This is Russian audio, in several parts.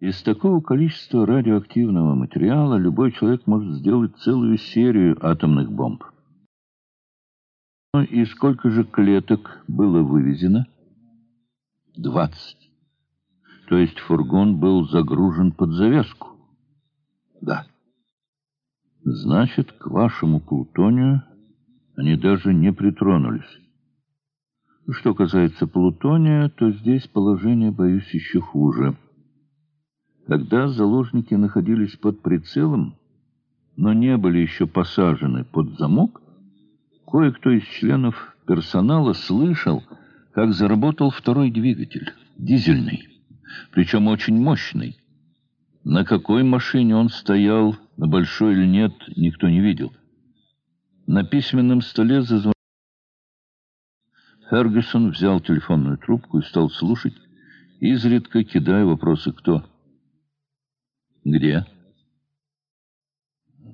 Из такого количества радиоактивного материала любой человек может сделать целую серию атомных бомб. Ну и сколько же клеток было вывезено? Двадцать. То есть фургон был загружен под завязку? Да. Значит, к вашему плутонию они даже не притронулись. Что касается плутония, то здесь положение, боюсь, еще хуже. Когда заложники находились под прицелом, но не были еще посажены под замок, кое-кто из членов персонала слышал, как заработал второй двигатель, дизельный, причем очень мощный. На какой машине он стоял, на большой или нет, никто не видел. На письменном столе зазвонил. Фергюсон взял телефонную трубку и стал слушать, изредка кидая вопросы «Кто?». «Где?»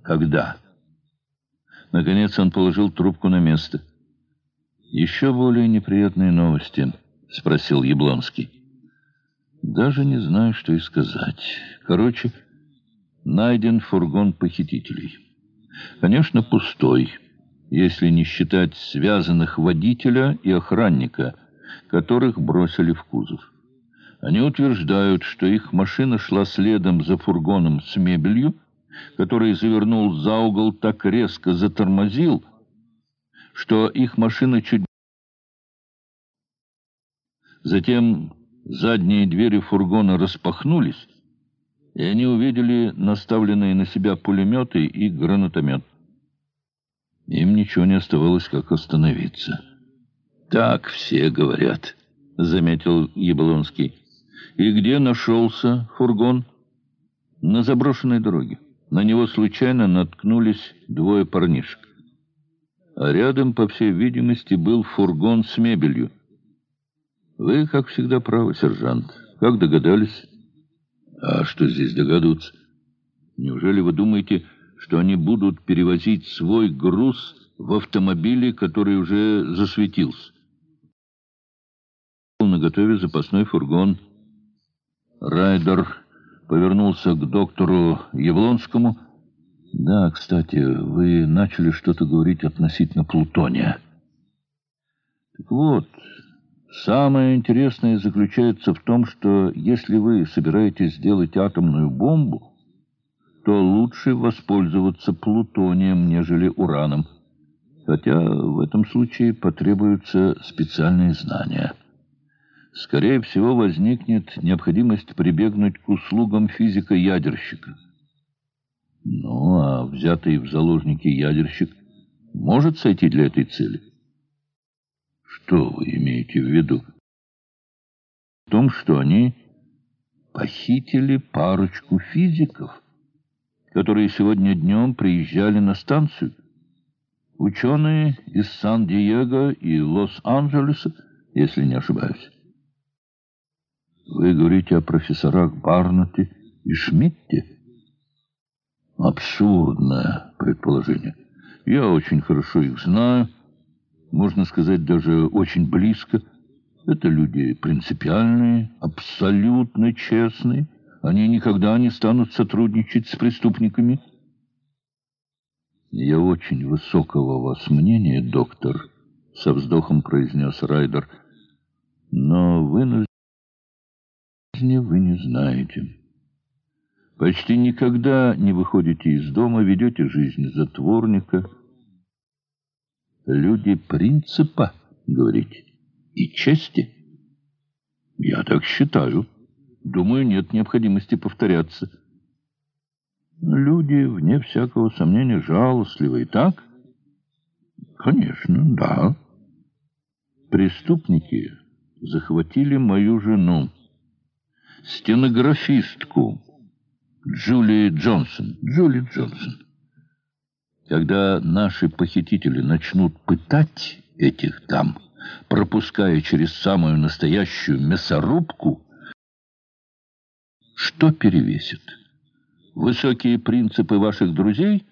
«Когда?» Наконец он положил трубку на место. «Еще более неприятные новости», — спросил Яблонский. «Даже не знаю, что и сказать. Короче, найден фургон похитителей. Конечно, пустой, если не считать связанных водителя и охранника, которых бросили в кузов. Они утверждают, что их машина шла следом за фургоном с мебелью, который завернул за угол, так резко затормозил, что их машина чуть... Затем задние двери фургона распахнулись, и они увидели наставленные на себя пулеметы и гранатомет. Им ничего не оставалось, как остановиться. «Так все говорят», — заметил Яблонский. «И где нашелся фургон?» «На заброшенной дороге». На него случайно наткнулись двое парнишек. А рядом, по всей видимости, был фургон с мебелью. Вы, как всегда, правы, сержант. Как догадались? А что здесь догадываться? Неужели вы думаете, что они будут перевозить свой груз в автомобиле, который уже засветился? На готове запасной фургон. Райдер повернулся к доктору Явлонскому. «Да, кстати, вы начали что-то говорить относительно плутония». «Так вот, самое интересное заключается в том, что если вы собираетесь сделать атомную бомбу, то лучше воспользоваться плутонием, нежели ураном, хотя в этом случае потребуются специальные знания» скорее всего, возникнет необходимость прибегнуть к услугам физика-ядерщика. Ну, а взятый в заложники ядерщик может сойти для этой цели? Что вы имеете в виду? В том, что они похитили парочку физиков, которые сегодня днем приезжали на станцию. Ученые из Сан-Диего и Лос-Анджелеса, если не ошибаюсь. Вы говорите о профессорах Барнете и Шмидте? Абсурдное предположение. Я очень хорошо их знаю, можно сказать, даже очень близко. Это люди принципиальные, абсолютно честные. Они никогда не станут сотрудничать с преступниками. «Я очень высокого вас мнения, доктор», — со вздохом произнес Райдер. «Но вынужден...» знаете. Почти никогда не выходите из дома, ведете жизнь затворника. Люди принципа, говорите, и чести. Я так считаю. Думаю, нет необходимости повторяться. Люди, вне всякого сомнения, жалостливые, так? Конечно, да. Преступники захватили мою жену стенографистку Джули Джонсон. Джули Джонсон. Когда наши похитители начнут пытать этих дам, пропуская через самую настоящую мясорубку, что перевесит? Высокие принципы ваших друзей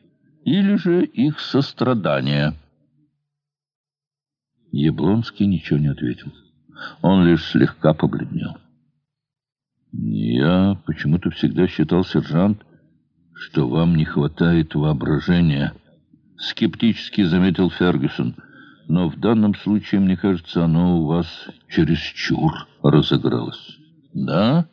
или же их сострадание? Яблонский ничего не ответил. Он лишь слегка побледнел. Я почему-то всегда считал, сержант, что вам не хватает воображения. Скептически заметил Фергюсон. Но в данном случае, мне кажется, оно у вас чересчур разыгралось. Да?